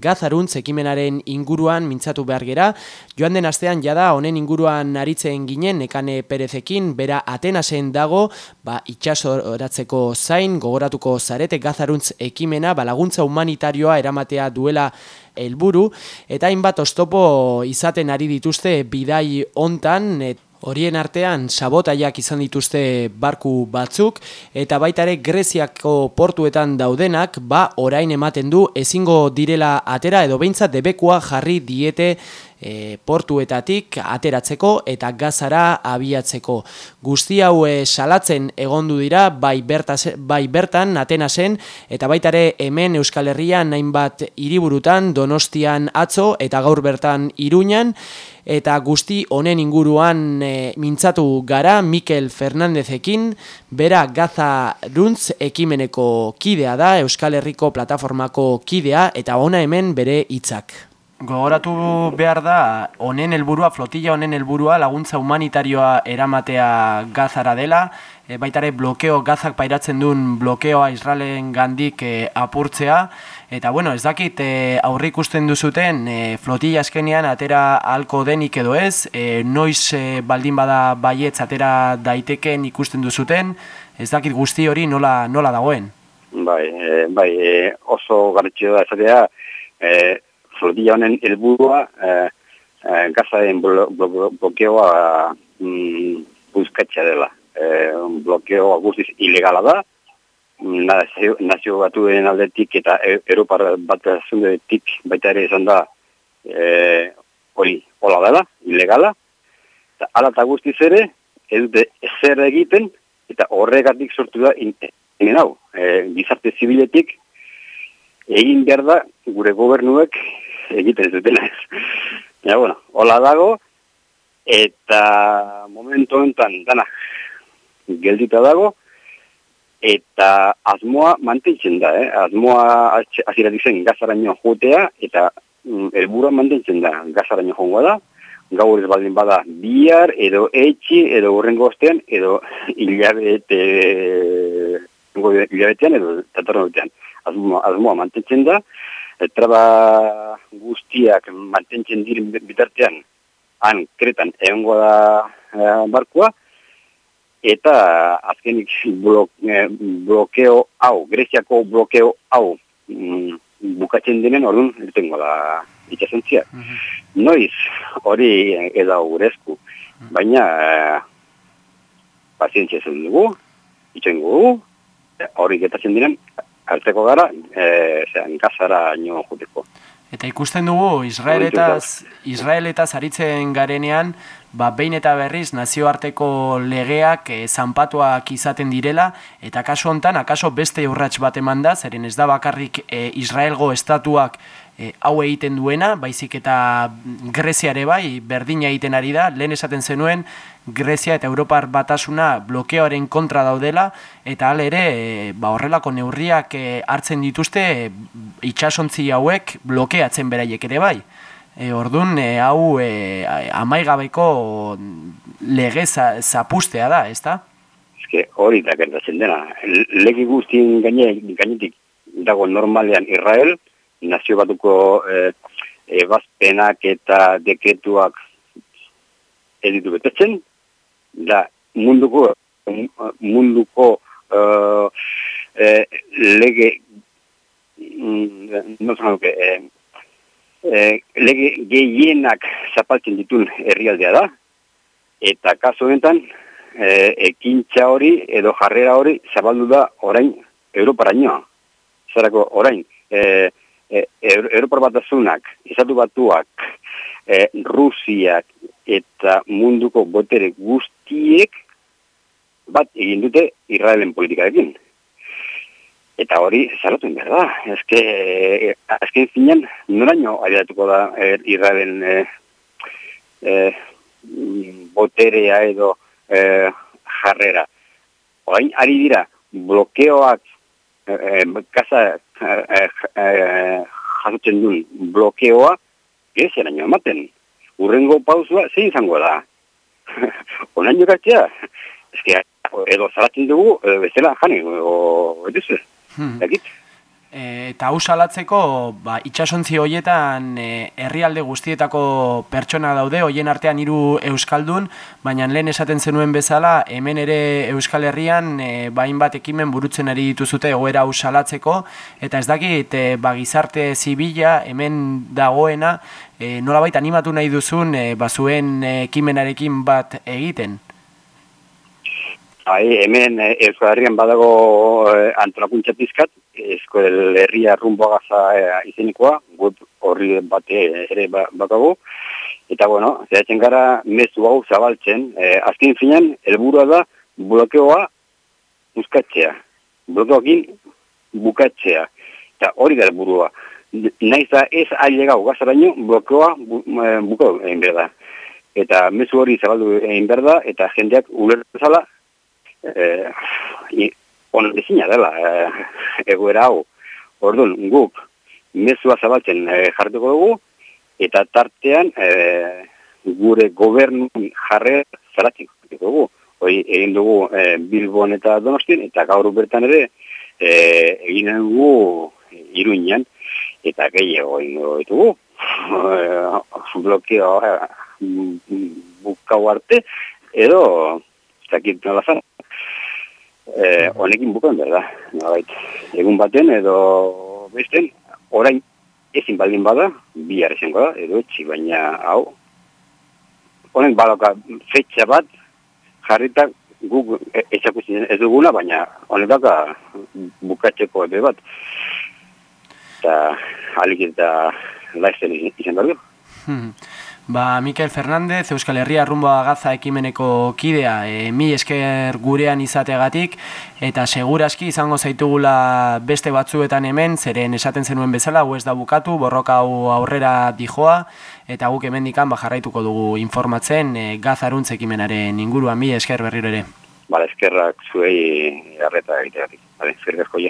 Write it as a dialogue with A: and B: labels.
A: Gazaruntz ekimenaren inguruan mintzatu behar gera, joan den astean jada honen inguruan aritzen ginen nekane perezekin, bera Atenasen dago, ba, itxasoratzeko zain, gogoratuko zarete Gazaruntz ekimena, balaguntza humanitarioa eramatea duela helburu. Eta hainbat ostopo izaten ari dituzte bidai hontan, Horien artean sabotaiak izan dituzte barku batzuk eta baita ere Greziako portuetan daudenak ba orain ematen du ezingo direla atera edo behintzat debekua jarri diete e, portuetatik ateratzeko eta gazara abiatzeko. Guzti hau e, salatzen egondu dira bai, bertaz, bai bertan Atenasen eta baita ere hemen Euskal Herrian hainbat hiriburutan Donostian atzo eta gaur bertan Iruñan eta guzti honen inguruan e, mintzatu gara Mikel Fernandezekin, bera Gaza Runtz ekimeneko kidea da, Euskal Herriko plataformako kidea eta ona hemen bere hitzak. Gogoratu behar da, honen helburua, flotilla honen helburua laguntza humanitarioa eramatea gazara dela, e, baitare blokeo, gazak pairatzen duen blokeoa Israelen gandik e, apurtzea, eta bueno, ez dakit e, aurrik ikusten duzuten e, flotilla eskenean atera halko denik edo ez, e, noiz e, baldin bada baietz atera daiteken ikusten duzuten, ez dakit guzti hori nola, nola dagoen?
B: Bai, e, bai e, oso garritxio da esatea, e, flotilla honen helburua eh, eh, gazaren blokeoa mm, buzkatzea dela. Eh, blokeoa guztiz ilegala da, nazio, nazio batuen aldetik eta e, Europar bat zundetik baita ere izan da eh, hori hola dela, ilegala. Eta ala eta guztiz ere, ez dute zer egiten, eta horregatik sortu da inen hau. E, gizarte zibiletik egin behar da gure gobernuek egiten zutela ez. Ja, bueno, hola dago, eta momentu honetan, dana, geldita dago, eta asmoa mantentzen da, eh? asmoa aziratik zen gazaraino jotea, eta mm, elburua mantentzen da gazaraino joangoa da, gaur ez baldin bada bihar, edo etxi, edo urrengo ostean, edo hilabete, hilabetean, edo tatarronetean. Asmoa, asmoa mantentzen da, traba guztiak mantentzen diren bitartean han kretan egongo da e, barkua eta azkenik blok, e, blokeo hau, Greziako blokeo hau mm, bukatzen denen orduan irtengo da itxasentzia. Mhm. Noiz hori eda urezku, mhm. baina e, pazientzia zen dugu, itxengu hori getatzen diren hartzeko gara, e, zean, gazara nio juteko.
A: Eta ikusten dugu, Israeletaz, Israeletaz aritzen garenean, ba, behin eta berriz nazioarteko legeak e, zanpatuak izaten direla, eta kasu hontan, akaso beste urrats bat eman da, zeren ez da bakarrik e, Israelgo estatuak e, hau egiten duena, baizik eta Greziare bai, berdina egiten ari da, lehen esaten zenuen, Grezia eta Europar batasuna blokeoaren kontra daudela, eta hal ere, e, ba, horrelako neurriak e, hartzen dituzte e, itxasontzi hauek blokeatzen beraiek ere bai. E, Orduan, e, hau e, amaigabeko lege zapustea da, ez da?
B: hori da gertatzen dena. Legi guztien gainetik dago normalean Israel, nazio batuko e, ebazpenak eta dekretuak editu betetzen, da munduko munduko uh, e, lege mm, no zanuke, e, e, lege gehienak zapaltzen ditun herrialdea da, eta kasu honetan e, ekintza hori edo jarrera hori zabaldu da orain Europarainoa. Zerako orain, e, e, Europar batasunak, izatu batuak, e, Rusiak eta munduko botere guztiek bat egin dute Israelen politikarekin. Eta hori zarotuen behar da. Ezke, e, azken zinean, noraino ariatuko da e, Israelen e, e, boterea edo e, jarrera. Orain, ari dira, blokeoak eh, kasa eh, eh, jasotzen duen blokeoa, gezian aino ematen. Urrengo pausua, zein izango da? Onaino gatzea? Ez edo zaratzen dugu, bezala jani, o, edo hmm.
A: E, eta hau salatzeko, ba, itxasontzi horietan e, herrialde guztietako pertsona daude, hoien artean hiru euskaldun, baina lehen esaten zenuen bezala, hemen ere Euskal Herrian e, bain bat ekimen burutzen ari dituzute egoera hau salatzeko, eta ez dakit, e, ba, gizarte zibila hemen dagoena, e, nolabait animatu nahi duzun, e, bazuen ekimenarekin bat egiten?
B: Bai, hemen eh, Euskal Herrian badago eh, antolakuntza pizkat, Euskal Herria rumbo gaza eh, izenikoa, web horri bate ere ba, bakago. Eta bueno, zeratzen gara mezu hau zabaltzen, eh, azken finan, helburua da blokeoa buskatzea. Blokeoakin bukatzea. Eta hori da helburua. Naiz da ez ailegau gazaraino blokeoa bu, eh, bukau egin berda. Eta mezu hori zabaldu egin berda, eta jendeak ulertzala eh, onan dezina dela eh, egoera hau. Orduan, guk mezua zabaltzen eh, jartuko dugu, eta tartean eh, gure gobernu jarre zaratik dugu. Hoi egin dugu eh, Bilbon eta Donostien, eta gaur bertan ere eh, egin dugu Iruñan, eta gehiago egin dugu. Eh, blokeo eh, bukau arte, edo, zakit nola zan, eh, honekin bukan berda, nabait. Egun baten edo besten, orain ezin baldin bada, bihar esango da, edo etxi, baina hau, honen baloka fetxa bat, jarrita guk etxakusten ez duguna, baina honen baka bukatzeko ebe bat. Eta alik eta laizten izan behar.
A: Hmm. Ba, Mikel Fernandez, Euskal Herria rumboa gaza ekimeneko kidea, e, mi esker gurean izategatik, eta seguraski izango zaitugula beste batzuetan hemen, zeren esaten zenuen bezala, hu ez da bukatu, borroka hau aurrera dijoa, eta guk hemen dikan jarraituko dugu informatzen e, gazaruntz ekimenaren inguruan, mi esker berriro ere.
B: Ba, eskerrak zuei arreta egiteatik. Bale, zirgazko